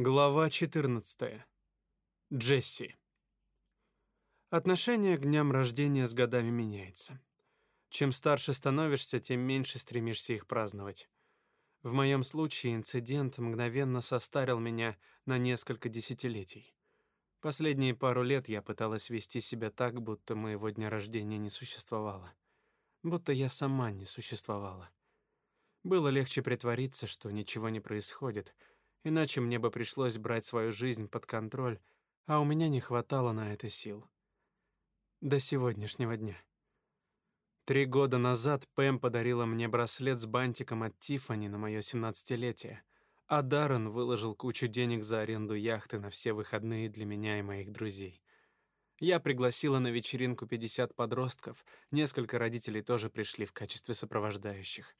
Глава 14. Джесси. Отношение к дням рождения с годами меняется. Чем старше становишься, тем меньше стремишься их праздновать. В моем случае инцидент мгновенно состарил меня на несколько десятилетий. Последние пару лет я пыталась вести себя так, будто моего дня рождения не существовало. Будто я сама не существовала. Было легче притвориться, что ничего не происходит — иначе мне бы пришлось брать свою жизнь под контроль, а у меня не хватало на это сил. До сегодняшнего дня. Три года назад Пэм подарила мне браслет с бантиком от Тиффани на мое семнадцатилетие, а Даррен выложил кучу денег за аренду яхты на все выходные для меня и моих друзей. Я пригласила на вечеринку 50 подростков, несколько родителей тоже пришли в качестве сопровождающих.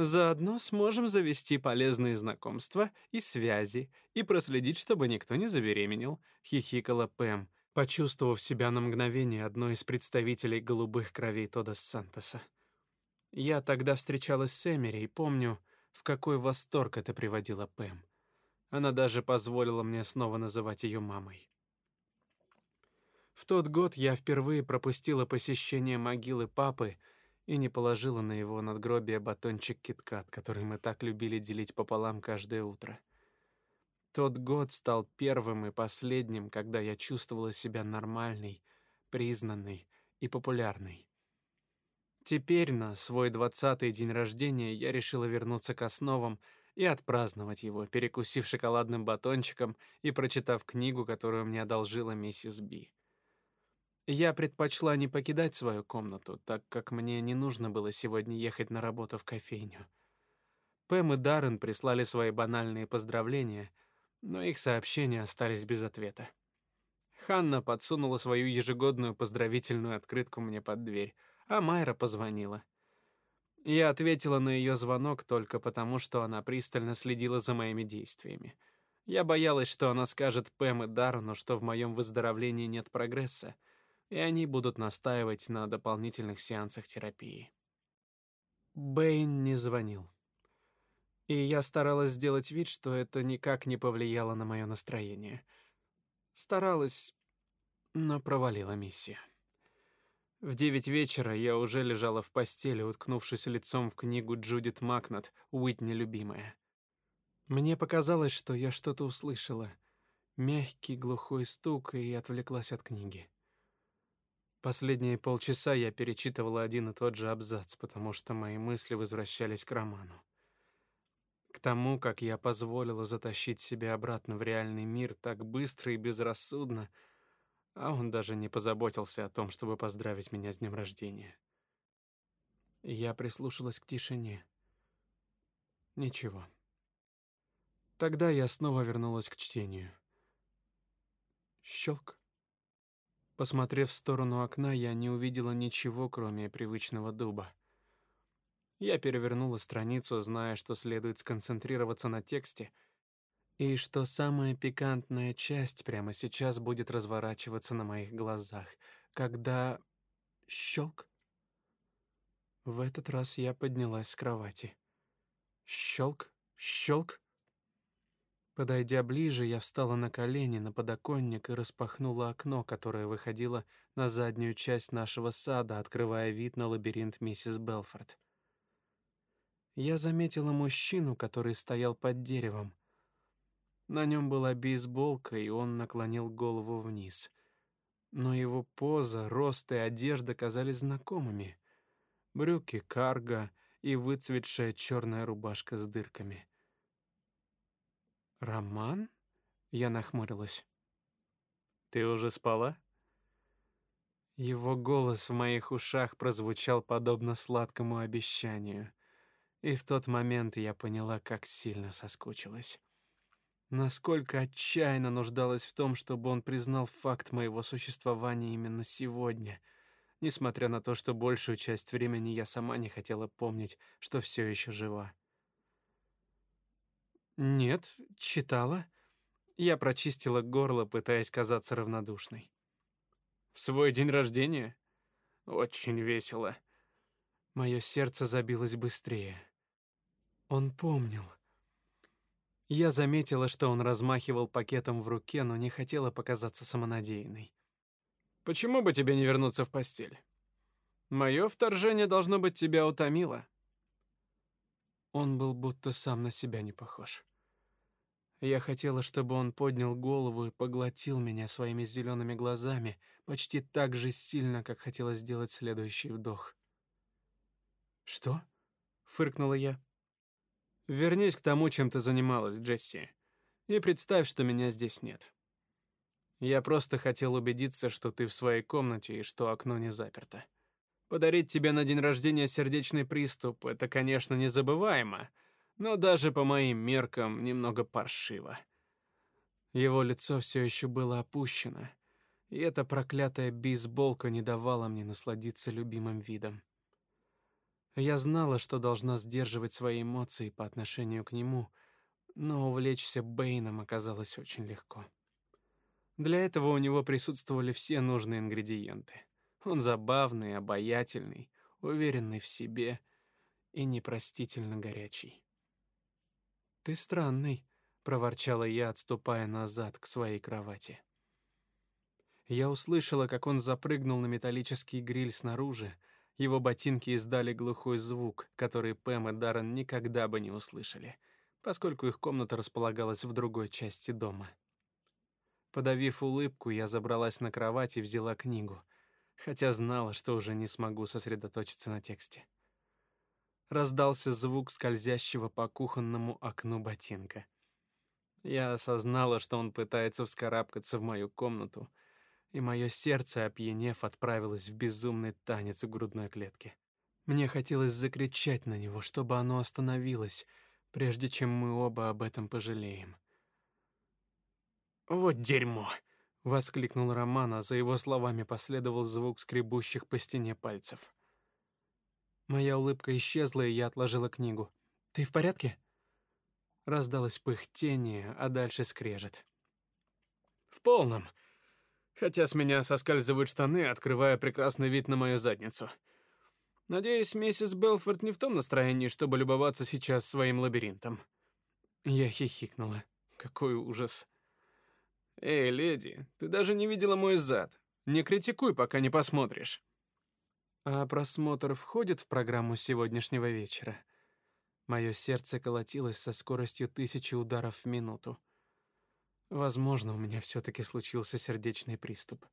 Заодно сможем завести полезные знакомства и связи и проследить, чтобы никто не забеременел, хихикала Пэм, почувствовав себя на мгновение одной из представителей голубых кровей Тодос Сантоса. Я тогда встречалась с Эмери и помню, в какой восторг это приводило Пэм. Она даже позволила мне снова называть ее мамой. В тот год я впервые пропустила посещение могилы папы и не положила на его надгробие батончик киткат, который мы так любили делить пополам каждое утро. Тот год стал первым и последним, когда я чувствовала себя нормальной, признанной и популярной. Теперь на свой двадцатый день рождения я решила вернуться к основам и отпраздновать его, перекусив шоколадным батончиком и прочитав книгу, которую мне одолжила миссис Би. Я предпочла не покидать свою комнату, так как мне не нужно было сегодня ехать на работу в кофейню. Пэм и Даррен прислали свои банальные поздравления, но их сообщения остались без ответа. Ханна подсунула свою ежегодную поздравительную открытку мне под дверь, а Майра позвонила. Я ответила на ее звонок только потому, что она пристально следила за моими действиями. Я боялась, что она скажет Пэм и Даррену, что в моем выздоровлении нет прогресса, и они будут настаивать на дополнительных сеансах терапии. Бэйн не звонил. И я старалась сделать вид, что это никак не повлияло на мое настроение. Старалась, но провалила миссию. В девять вечера я уже лежала в постели, уткнувшись лицом в книгу Джудит Макнат «Уитни любимая». Мне показалось, что я что-то услышала. Мягкий глухой стук, и отвлеклась от книги. Последние полчаса я перечитывала один и тот же абзац, потому что мои мысли возвращались к роману. К тому, как я позволила затащить себя обратно в реальный мир так быстро и безрассудно, а он даже не позаботился о том, чтобы поздравить меня с днем рождения. Я прислушалась к тишине. Ничего. Тогда я снова вернулась к чтению. Щелк. Посмотрев в сторону окна, я не увидела ничего, кроме привычного дуба. Я перевернула страницу, зная, что следует сконцентрироваться на тексте, и что самая пикантная часть прямо сейчас будет разворачиваться на моих глазах, когда щелк. В этот раз я поднялась с кровати. Щелк, щелк. Подойдя ближе, я встала на колени на подоконник и распахнула окно, которое выходило на заднюю часть нашего сада, открывая вид на лабиринт миссис Белфорд. Я заметила мужчину, который стоял под деревом. На нем была бейсболка, и он наклонил голову вниз. Но его поза, рост и одежда казались знакомыми. Брюки карго и выцветшая черная рубашка с дырками. Роман? Я нахмурилась. Ты уже спала? Его голос в моих ушах прозвучал подобно сладкому обещанию, и в тот момент я поняла, как сильно соскучилась. Насколько отчаянно нуждалась в том, чтобы он признал факт моего существования именно сегодня, несмотря на то, что большую часть времени я сама не хотела помнить, что все еще жива. Нет, читала. Я прочистила горло, пытаясь казаться равнодушной. В свой день рождения? Очень весело. Мое сердце забилось быстрее. Он помнил. Я заметила, что он размахивал пакетом в руке, но не хотела показаться самонадеянной. Почему бы тебе не вернуться в постель? Мое вторжение должно быть тебя утомило. Он был будто сам на себя не похож. Я хотела, чтобы он поднял голову и поглотил меня своими зелеными глазами, почти так же сильно, как хотела сделать следующий вдох. Что? фыркнула я. Вернись к тому, чем ты занималась, Джесси, и представь, что меня здесь нет. Я просто хотел убедиться, что ты в своей комнате и что окно не заперто. Подарить тебе на день рождения сердечный приступ это, конечно, незабываемо, но даже по моим меркам немного паршиво. Его лицо все еще было опущено, и эта проклятая бейсболка не давала мне насладиться любимым видом. Я знала, что должна сдерживать свои эмоции по отношению к нему, но увлечься Бэйном оказалось очень легко. Для этого у него присутствовали все нужные ингредиенты. Он забавный, обаятельный, уверенный в себе и непростительно горячий. Ты странный, проворчала я, отступая назад к своей кровати. Я услышала, как он запрыгнул на металлический гриль снаружи, его ботинки издали глухой звук, который Пэм и Даррен никогда бы не услышали, поскольку их комната располагалась в другой части дома. Подавив улыбку, я забралась на кровать и взяла книгу, хотя знала, что уже не смогу сосредоточиться на тексте. Раздался звук скользящего по кухонному окну ботинка. Я осознала, что он пытается вскарабкаться в мою комнату, и мое сердце, опьянев, отправилось в безумный танец в грудной клетке. Мне хотелось закричать на него, чтобы оно остановилось, прежде чем мы оба об этом пожалеем. «Вот дерьмо!» — воскликнул Роман, а за его словами последовал звук скребущих по стене пальцев. Моя улыбка исчезла, и я отложила книгу. «Ты в порядке?» Раздалось пыхтение, а дальше скрежет. «В полном!» хотя с меня соскальзывают штаны, открывая прекрасный вид на мою задницу. Надеюсь, миссис Белфорд не в том настроении, чтобы любоваться сейчас своим лабиринтом. Я хихикнула. Какой ужас. Эй, леди, ты даже не видела мой зад. Не критикуй, пока не посмотришь. А просмотр входит в программу сегодняшнего вечера. Мое сердце колотилось со скоростью тысячи ударов в минуту. Возможно, у меня все таки случился сердечный приступ.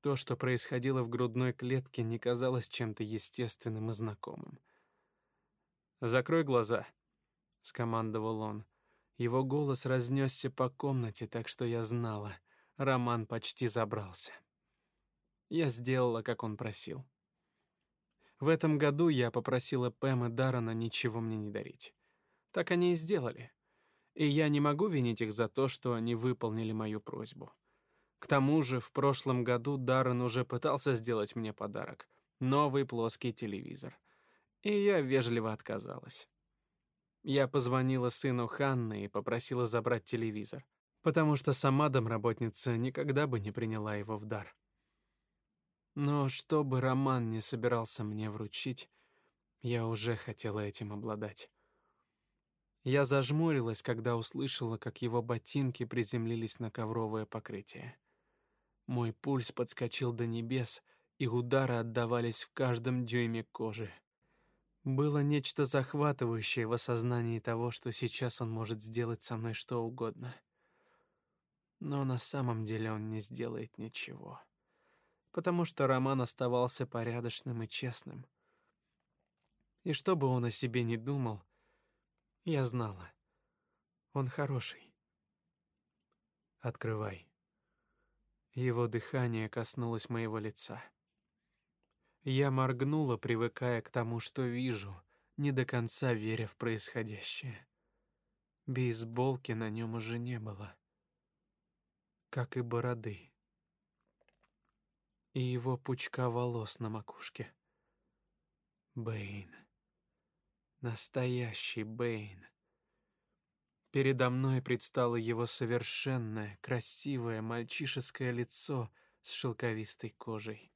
То, что происходило в грудной клетке, не казалось чем-то естественным и знакомым. Закрой глаза, скомандовал он. Его голос разнесся по комнате, так что я знала, Роман почти забрался. Я сделала, как он просил. В этом году я попросила Пэм и Даррена ничего мне не дарить. Так они и сделали и я не могу винить их за то, что они выполнили мою просьбу. К тому же, в прошлом году Даррен уже пытался сделать мне подарок новый плоский телевизор, и я вежливо отказалась. Я позвонила сыну Ханны и попросила забрать телевизор, потому что сама домработница никогда бы не приняла его в дар. Но что бы Роман не собирался мне вручить, я уже хотела этим обладать. Я зажмурилась, когда услышала, как его ботинки приземлились на ковровое покрытие. Мой пульс подскочил до небес, и удары отдавались в каждом дюйме кожи. Было нечто захватывающее в осознании того, что сейчас он может сделать со мной что угодно. Но на самом деле он не сделает ничего, потому что Роман оставался порядочным и честным. И что бы он о себе ни думал, я знала. Он хороший. Открывай. Его дыхание коснулось моего лица. Я моргнула, привыкая к тому, что вижу, не до конца веря в происходящее. Бейсболки на нем уже не было, как и бороды. И его пучка волос на макушке. Бэйн. Настоящий Бэйн. Передо мной предстало его совершенное, красивое мальчишеское лицо с шелковистой кожей.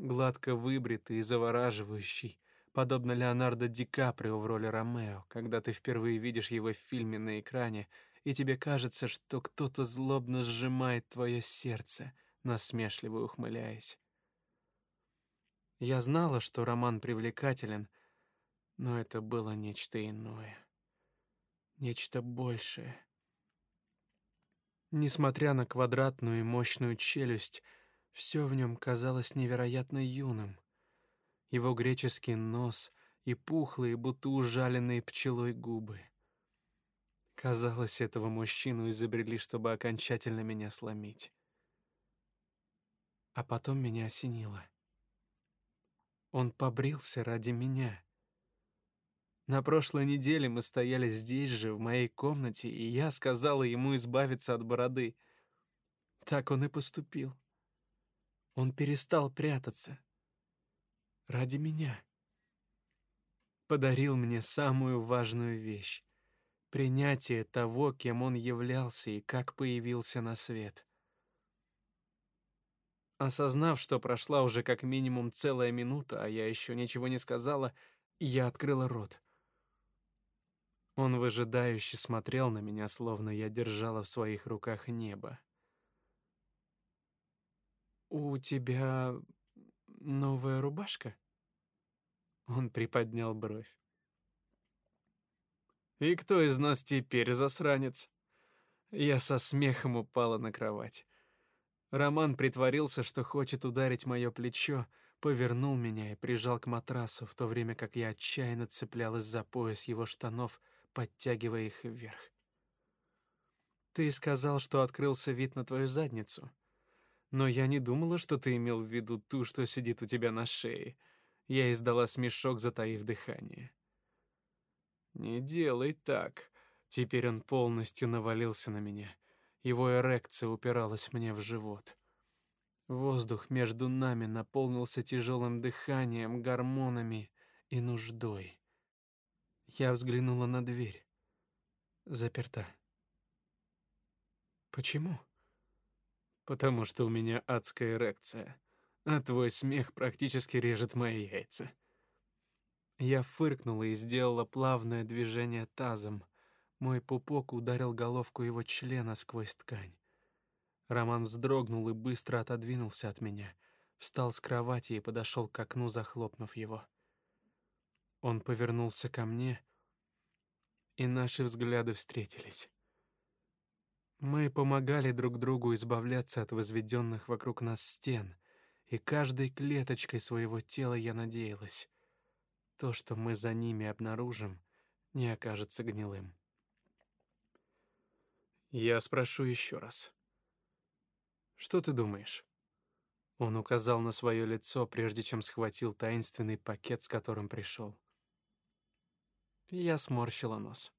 Гладко выбритый и завораживающий, подобно Леонардо Ди Каприо в роли Ромео, когда ты впервые видишь его в фильме на экране, и тебе кажется, что кто-то злобно сжимает твое сердце, насмешливо ухмыляясь. Я знала, что роман привлекателен, но это было нечто иное. Нечто большее. Несмотря на квадратную и мощную челюсть, все в нем казалось невероятно юным. Его греческий нос и пухлые, будто ужаленные пчелой губы. Казалось, этого мужчину изобрели, чтобы окончательно меня сломить. А потом меня осенило. Он побрился ради меня. На прошлой неделе мы стояли здесь же, в моей комнате, и я сказала ему избавиться от бороды. Так он и поступил. Он перестал прятаться. Ради меня. Подарил мне самую важную вещь — принятие того, кем он являлся и как появился на свет. Осознав, что прошла уже как минимум целая минута, а я еще ничего не сказала, я открыла рот. Он выжидающе смотрел на меня, словно я держала в своих руках небо. «У тебя новая рубашка?» Он приподнял бровь. «И кто из нас теперь засранец?» Я со смехом упала на кровать. Роман притворился, что хочет ударить мое плечо, повернул меня и прижал к матрасу, в то время как я отчаянно цеплялась за пояс его штанов, подтягивая их вверх. Ты сказал, что открылся вид на твою задницу. Но я не думала, что ты имел в виду ту, что сидит у тебя на шее. Я издала смешок, затаив дыхание. Не делай так. Теперь он полностью навалился на меня. Его эрекция упиралась мне в живот. Воздух между нами наполнился тяжелым дыханием, гормонами и нуждой. Я взглянула на дверь. Заперта. Почему? Потому что у меня адская эрекция, а твой смех практически режет мои яйца. Я фыркнула и сделала плавное движение тазом. Мой пупок ударил головку его члена сквозь ткань. Роман вздрогнул и быстро отодвинулся от меня, встал с кровати и подошел к окну, захлопнув его. Он повернулся ко мне, и наши взгляды встретились. Мы помогали друг другу избавляться от возведенных вокруг нас стен, и каждой клеточкой своего тела я надеялась, то, что мы за ними обнаружим, не окажется гнилым. Я спрошу еще раз. Что ты думаешь? Он указал на свое лицо, прежде чем схватил таинственный пакет, с которым пришел. Я сморщила нос.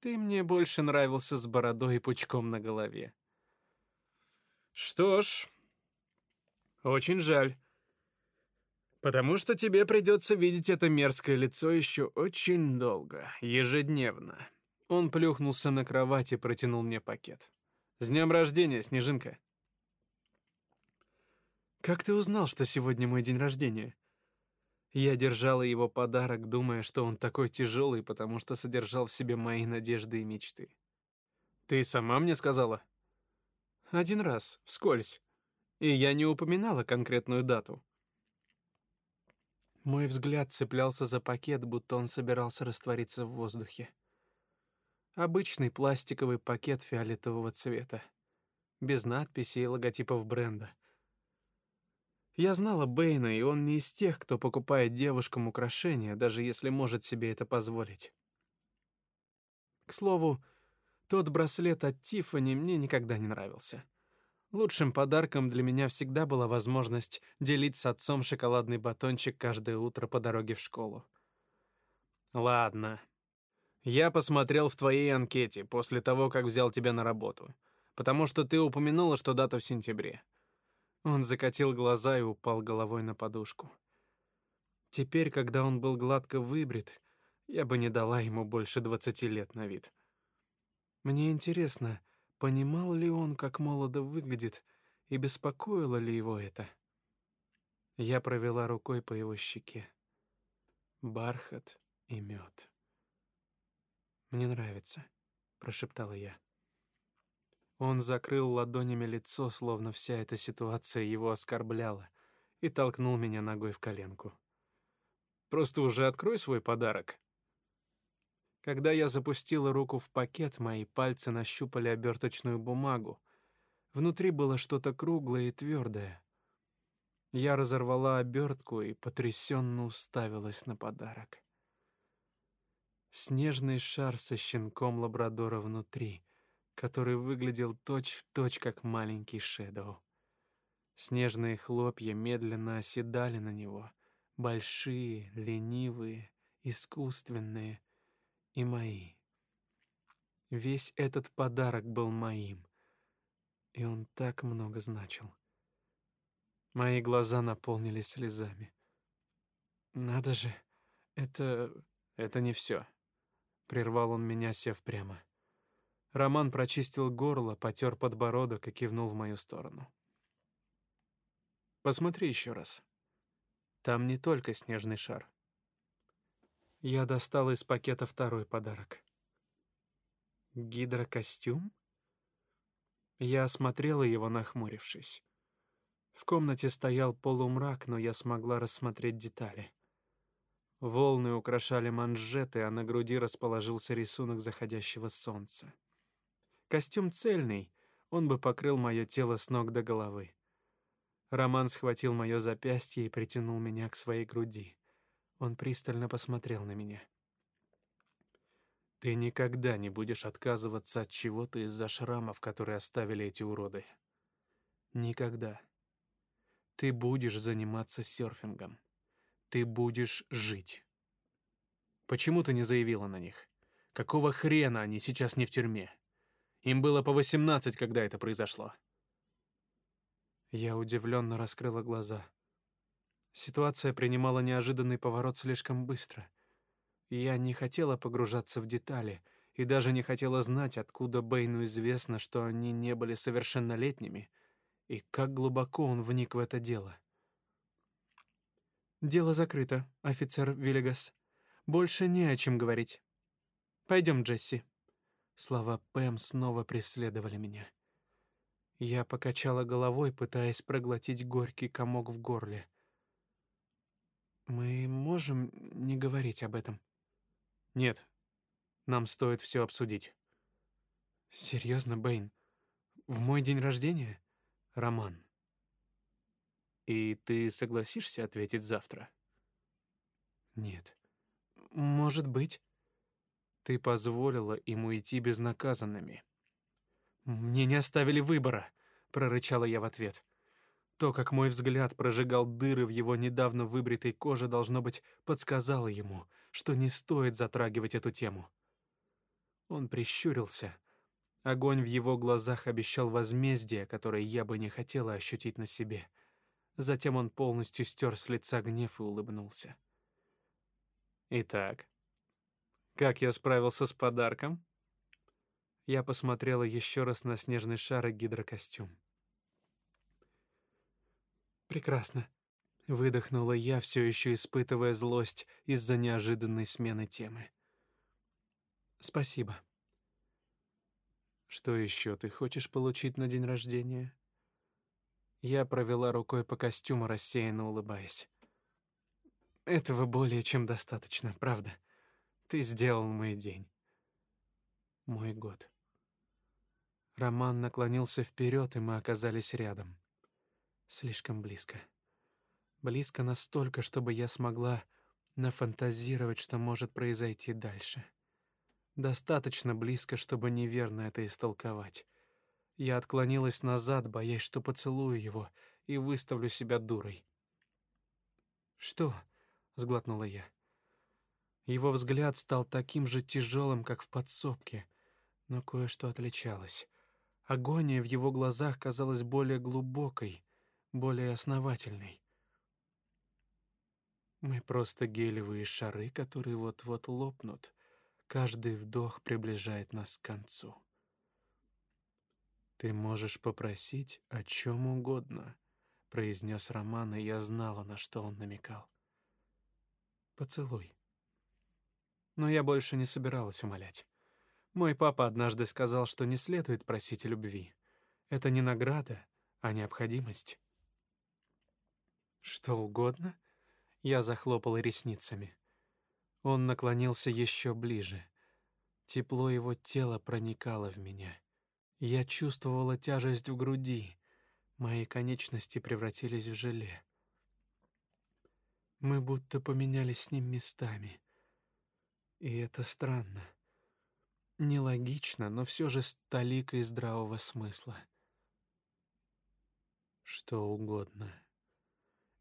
Ты мне больше нравился с бородой и пучком на голове. Что ж, очень жаль. Потому что тебе придется видеть это мерзкое лицо еще очень долго, ежедневно. Он плюхнулся на кровать и протянул мне пакет. «С днем рождения, Снежинка!» «Как ты узнал, что сегодня мой день рождения?» Я держала его подарок, думая, что он такой тяжелый, потому что содержал в себе мои надежды и мечты. «Ты сама мне сказала?» «Один раз, вскользь. И я не упоминала конкретную дату». Мой взгляд цеплялся за пакет, будто он собирался раствориться в воздухе. Обычный пластиковый пакет фиолетового цвета, без надписей и логотипов бренда. Я знала Бэйна, и он не из тех, кто покупает девушкам украшения, даже если может себе это позволить. К слову, тот браслет от Тиффани мне никогда не нравился. Лучшим подарком для меня всегда была возможность делить с отцом шоколадный батончик каждое утро по дороге в школу. Ладно, я посмотрел в твоей анкете после того, как взял тебя на работу, потому что ты упомянула, что дата в сентябре. Он закатил глаза и упал головой на подушку. Теперь, когда он был гладко выбрит, я бы не дала ему больше двадцати лет на вид. Мне интересно, понимал ли он, как молодо выглядит, и беспокоило ли его это. Я провела рукой по его щеке. бархат и мед. Мне нравится, прошептала я. Он закрыл ладонями лицо, словно вся эта ситуация его оскорбляла, и толкнул меня ногой в коленку. Просто уже открой свой подарок. Когда я запустила руку в пакет, мои пальцы нащупали оберточную бумагу. Внутри было что-то круглое и твердое. Я разорвала обертку и потрясенно уставилась на подарок. Снежный шар со щенком лабрадора внутри, который выглядел точь-в-точь как маленький Шэдоу. Снежные хлопья медленно оседали на него, большие, ленивые, искусственные и мои. Весь этот подарок был моим, и он так много значил. Мои глаза наполнились слезами. Надо же, это это не все. Прервал он меня, сев прямо. Роман прочистил горло, потер подбородок и кивнул в мою сторону. Посмотри еще раз. Там не только снежный шар. Я достал из пакета второй подарок. Гидрокостюм? Я осмотрела его, нахмурившись. В комнате стоял полумрак, но я смогла рассмотреть детали. Волны украшали манжеты, а на груди расположился рисунок заходящего солнца. Костюм цельный, он бы покрыл мое тело с ног до головы. Роман схватил мое запястье и притянул меня к своей груди. Он пристально посмотрел на меня. Ты никогда не будешь отказываться от чего-то из-за шрамов, которые оставили эти уроды. Никогда. Ты будешь заниматься серфингом. Ты будешь жить. Почему ты не заявила на них? Какого хрена они сейчас не в тюрьме? Им было по восемнадцать, когда это произошло. Я удивленно раскрыла глаза. Ситуация принимала неожиданный поворот слишком быстро. Я не хотела погружаться в детали и даже не хотела знать, откуда Бэйну известно, что они не были совершеннолетними и как глубоко он вник в это дело. Дело закрыто, офицер Виллигас. Больше не о чем говорить. Пойдем, Джесси. Слова Пэм снова преследовали меня. Я покачала головой, пытаясь проглотить горький комок в горле. Мы можем не говорить об этом. Нет. Нам стоит все обсудить. Серьезно, Бэйн? В мой день рождения? Роман. И ты согласишься ответить завтра? Нет. Может быть. Ты позволила им уйти безнаказанными. Мне не оставили выбора, прорычала я в ответ. То, как мой взгляд прожигал дыры в его недавно выбритой коже, должно быть, подсказало ему, что не стоит затрагивать эту тему. Он прищурился, Огонь в его глазах обещал возмездие, которое я бы не хотела ощутить на себе. Затем он полностью стер с лица гнев и улыбнулся. Итак, как я справился с подарком? Я посмотрела еще раз на снежный шар и гидрокостюм. Прекрасно, выдохнула я, все еще испытывая злость из-за неожиданной смены темы. Спасибо. Что еще ты хочешь получить на день рождения? Я провела рукой по костюму, рассеянно улыбаясь. Этого более чем достаточно, правда. Ты сделал мой день. Мой год. Роман наклонился вперед, и мы оказались рядом. Слишком близко. Близко настолько, чтобы я смогла нафантазировать, что может произойти дальше. Достаточно близко, чтобы неверно это истолковать. Я отклонилась назад, боясь, что поцелую его и выставлю себя дурой. Что? сглотнула я. Его взгляд стал таким же тяжелым, как в подсобке, но кое-что отличалось. Агония в его глазах казалась более глубокой, более основательной. Мы просто гелевые шары, которые вот-вот лопнут. Каждый вдох приближает нас к концу. Ты можешь попросить о чем угодно, произнес Роман, и я знала, на что он намекал. Поцелуй. Но я больше не собиралась умолять. Мой папа однажды сказал, что не следует просить любви. Это не награда, а необходимость. Что угодно? Я захлопала ресницами. Он наклонился еще ближе. Тепло его тела проникало в меня. Я чувствовала тяжесть в груди. Мои конечности превратились в желе. Мы будто поменялись с ним местами. И это странно. Нелогично, но все же с толикой здравого смысла. Что угодно.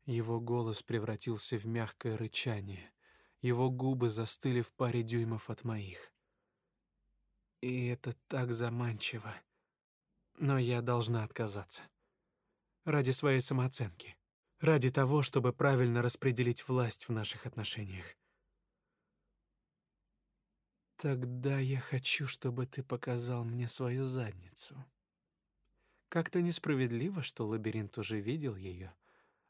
Его голос превратился в мягкое рычание. Его губы застыли в паре дюймов от моих. И это так заманчиво. Но я должна отказаться. Ради своей самооценки. Ради того, чтобы правильно распределить власть в наших отношениях. Тогда я хочу, чтобы ты показал мне свою задницу. Как-то несправедливо, что лабиринт уже видел ее,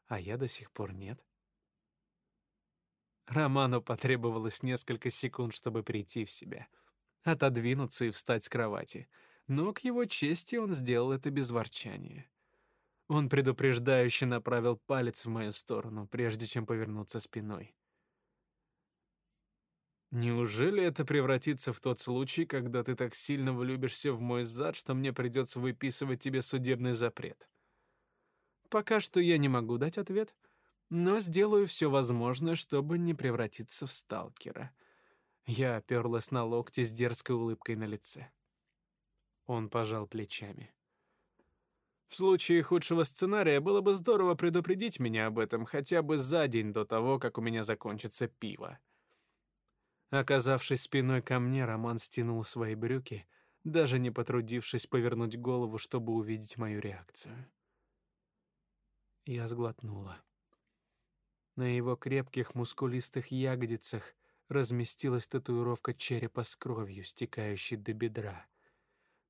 а я до сих пор нет. Роману потребовалось несколько секунд, чтобы прийти в себя, отодвинуться и встать с кровати — но к его чести он сделал это без ворчания. Он предупреждающе направил палец в мою сторону, прежде чем повернуться спиной. Неужели это превратится в тот случай, когда ты так сильно влюбишься в мой зад, что мне придется выписывать тебе судебный запрет? Пока что я не могу дать ответ, но сделаю все возможное, чтобы не превратиться в сталкера. Я оперлась на локти с дерзкой улыбкой на лице. Он пожал плечами. В случае худшего сценария было бы здорово предупредить меня об этом хотя бы за день до того, как у меня закончится пиво. Оказавшись спиной ко мне, Роман стянул свои брюки, даже не потрудившись повернуть голову, чтобы увидеть мою реакцию. Я сглотнула. На его крепких мускулистых ягодицах разместилась татуировка черепа с кровью, стекающей до бедра.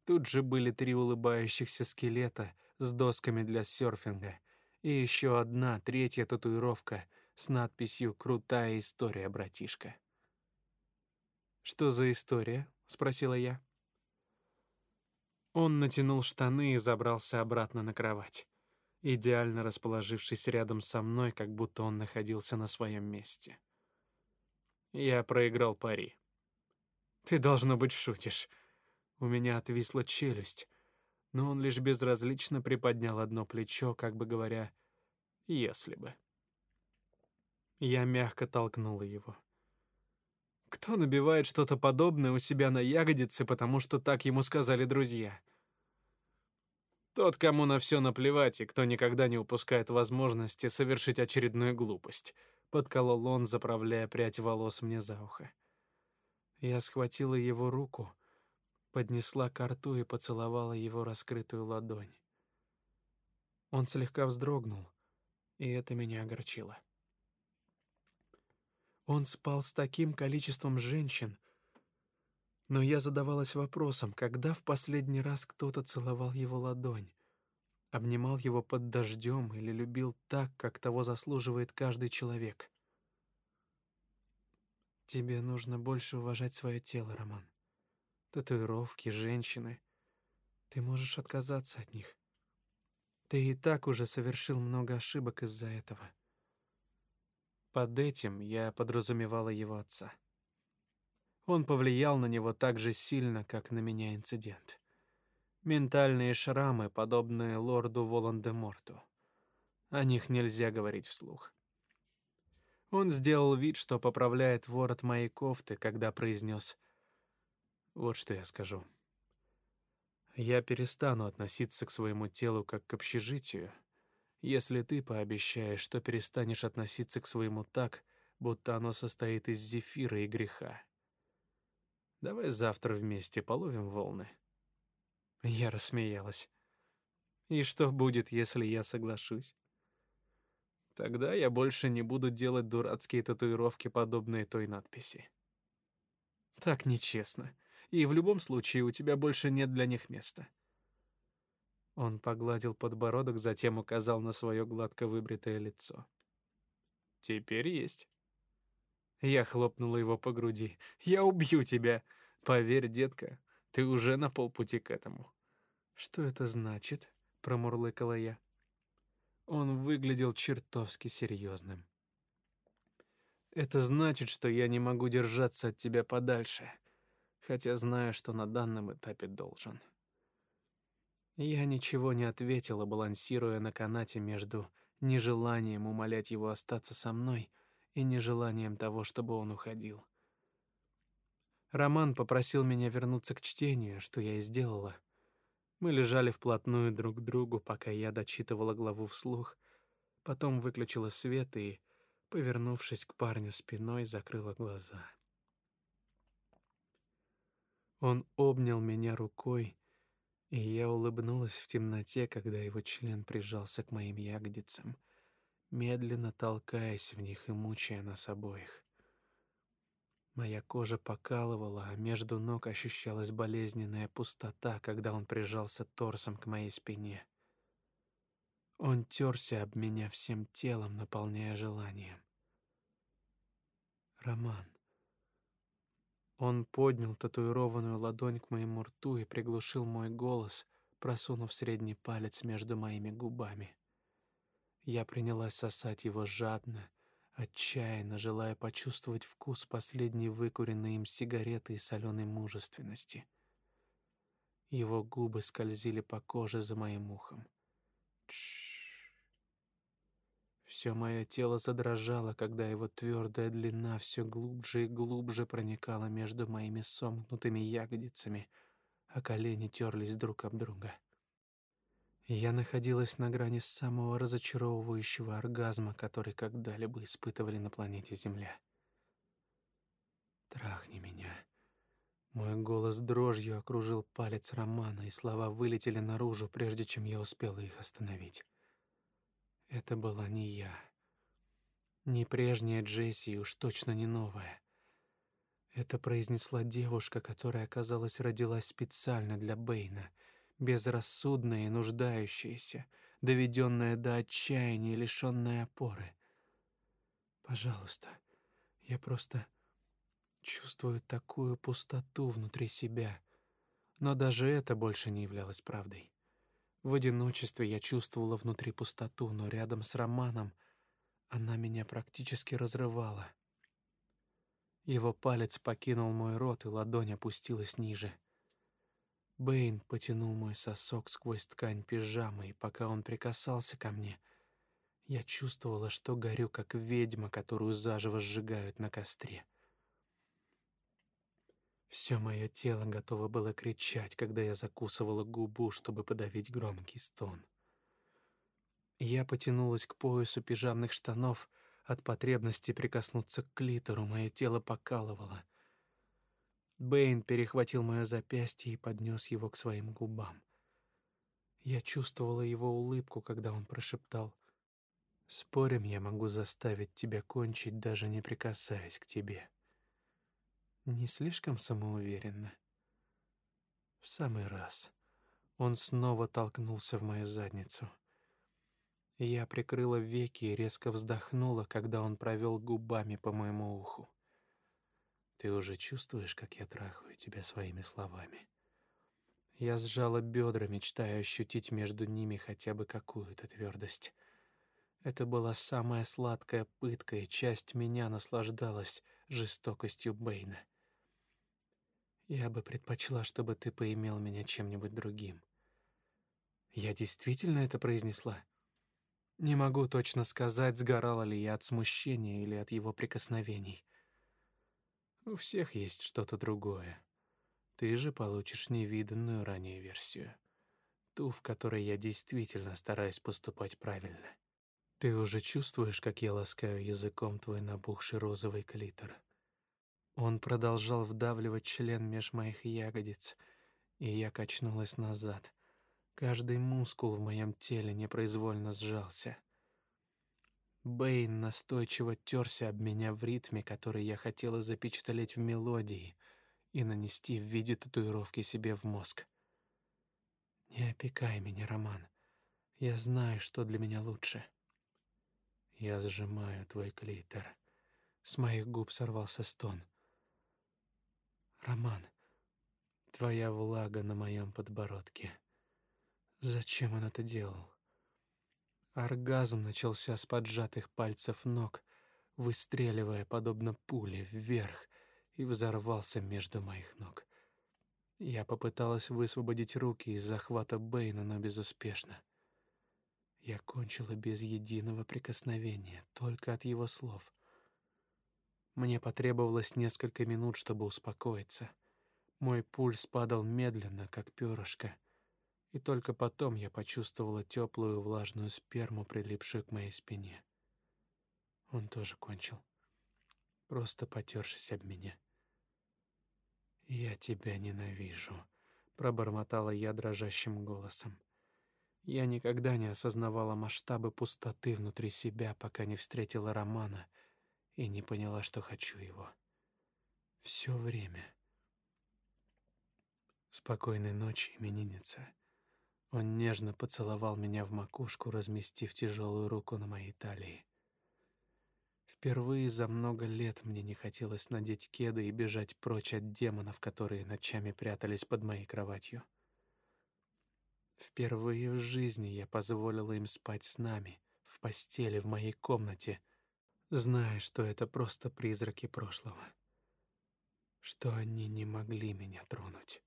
Тут же были три улыбающихся скелета с досками для серфинга и еще одна третья татуировка с надписью «Крутая история, братишка». «Что за история?» — спросила я. Он натянул штаны и забрался обратно на кровать, идеально расположившись рядом со мной, как будто он находился на своем месте. Я проиграл пари. «Ты, должно быть, шутишь», у меня отвисла челюсть, но он лишь безразлично приподнял одно плечо, как бы говоря, «если бы». Я мягко толкнула его. Кто набивает что-то подобное у себя на ягодице, потому что так ему сказали друзья? Тот, кому на все наплевать и кто никогда не упускает возможности совершить очередную глупость, подколол он, заправляя прядь волос мне за ухо. Я схватила его руку, поднесла к рту и поцеловала его раскрытую ладонь. Он слегка вздрогнул, и это меня огорчило. Он спал с таким количеством женщин, но я задавалась вопросом, когда в последний раз кто-то целовал его ладонь, обнимал его под дождем или любил так, как того заслуживает каждый человек. Тебе нужно больше уважать свое тело, Роман татуировки, женщины. Ты можешь отказаться от них. Ты и так уже совершил много ошибок из-за этого. Под этим я подразумевала его отца. Он повлиял на него так же сильно, как на меня инцидент. Ментальные шрамы, подобные лорду Волан-де-Морту. О них нельзя говорить вслух. Он сделал вид, что поправляет ворот моей кофты, когда произнес вот что я скажу. Я перестану относиться к своему телу как к общежитию, если ты пообещаешь, что перестанешь относиться к своему так, будто оно состоит из зефира и греха. Давай завтра вместе половим волны. Я рассмеялась. И что будет, если я соглашусь? Тогда я больше не буду делать дурацкие татуировки, подобные той надписи. Так нечестно и в любом случае у тебя больше нет для них места. Он погладил подбородок, затем указал на свое гладко выбритое лицо. Теперь есть. Я хлопнула его по груди. «Я убью тебя! Поверь, детка, ты уже на полпути к этому». «Что это значит?» — промурлыкала я. Он выглядел чертовски серьезным. «Это значит, что я не могу держаться от тебя подальше, хотя знаю, что на данном этапе должен». Я ничего не ответила, балансируя на канате между нежеланием умолять его остаться со мной и нежеланием того, чтобы он уходил. Роман попросил меня вернуться к чтению, что я и сделала. Мы лежали вплотную друг к другу, пока я дочитывала главу вслух, потом выключила свет и, повернувшись к парню спиной, закрыла глаза. Он обнял меня рукой, и я улыбнулась в темноте, когда его член прижался к моим ягодицам, медленно толкаясь в них и мучая нас обоих. Моя кожа покалывала, а между ног ощущалась болезненная пустота, когда он прижался торсом к моей спине. Он терся об меня всем телом, наполняя желанием. Роман. Он поднял татуированную ладонь к моему рту и приглушил мой голос, просунув средний палец между моими губами. Я принялась сосать его жадно, отчаянно желая почувствовать вкус последней выкуренной им сигареты и соленой мужественности. Его губы скользили по коже за моим ухом. Все мое тело задрожало, когда его твердая длина все глубже и глубже проникала между моими сомкнутыми ягодицами, а колени терлись друг об друга. Я находилась на грани самого разочаровывающего оргазма, который когда-либо испытывали на планете Земля. Трахни меня. Мой голос дрожью окружил палец Романа, и слова вылетели наружу, прежде чем я успела их остановить. Это была не я. Не прежняя Джесси, уж точно не новая. Это произнесла девушка, которая, казалось, родилась специально для Бэйна — безрассудная и нуждающаяся, доведенная до отчаяния, лишенная опоры. Пожалуйста, я просто чувствую такую пустоту внутри себя. Но даже это больше не являлось правдой. В одиночестве я чувствовала внутри пустоту, но рядом с Романом она меня практически разрывала. Его палец покинул мой рот, и ладонь опустилась ниже — Бэйн потянул мой сосок сквозь ткань пижамы, и пока он прикасался ко мне, я чувствовала, что горю, как ведьма, которую заживо сжигают на костре. Все мое тело готово было кричать, когда я закусывала губу, чтобы подавить громкий стон. Я потянулась к поясу пижамных штанов от потребности прикоснуться к клитору, мое тело покалывало. Бэйн перехватил мое запястье и поднес его к своим губам. Я чувствовала его улыбку, когда он прошептал: "Спорим, я могу заставить тебя кончить, даже не прикасаясь к тебе". Не слишком самоуверенно. В самый раз. Он снова толкнулся в мою задницу. Я прикрыла веки и резко вздохнула, когда он провел губами по моему уху. Ты уже чувствуешь, как я трахаю тебя своими словами. Я сжала бедра, мечтая ощутить между ними хотя бы какую-то твердость. Это была самая сладкая пытка, и часть меня наслаждалась жестокостью Бэйна. Я бы предпочла, чтобы ты поимел меня чем-нибудь другим. Я действительно это произнесла. Не могу точно сказать, сгорала ли я от смущения или от его прикосновений. У всех есть что-то другое. Ты же получишь невиданную ранее версию. Ту, в которой я действительно стараюсь поступать правильно. Ты уже чувствуешь, как я ласкаю языком твой набухший розовый клитор. Он продолжал вдавливать член меж моих ягодиц, и я качнулась назад. Каждый мускул в моем теле непроизвольно сжался. Бэйн настойчиво терся об меня в ритме, который я хотела запечатлеть в мелодии и нанести в виде татуировки себе в мозг. Не опекай меня, Роман. Я знаю, что для меня лучше. Я сжимаю твой клитор. С моих губ сорвался стон. «Роман, твоя влага на моем подбородке. Зачем он это делал?» Оргазм начался с поджатых пальцев ног, выстреливая подобно пуле вверх и взорвался между моих ног. Я попыталась высвободить руки из захвата Бэйна, но безуспешно. Я кончила без единого прикосновения, только от его слов. Мне потребовалось несколько минут, чтобы успокоиться. Мой пульс падал медленно, как перышко, и только потом я почувствовала теплую влажную сперму, прилипшую к моей спине. Он тоже кончил, просто потершись об меня. «Я тебя ненавижу», — пробормотала я дрожащим голосом. Я никогда не осознавала масштабы пустоты внутри себя, пока не встретила Романа и не поняла, что хочу его. Все время. Спокойной ночи, именинница. Он нежно поцеловал меня в макушку, разместив тяжелую руку на моей талии. Впервые за много лет мне не хотелось надеть кеды и бежать прочь от демонов, которые ночами прятались под моей кроватью. Впервые в жизни я позволила им спать с нами, в постели в моей комнате, зная, что это просто призраки прошлого, что они не могли меня тронуть.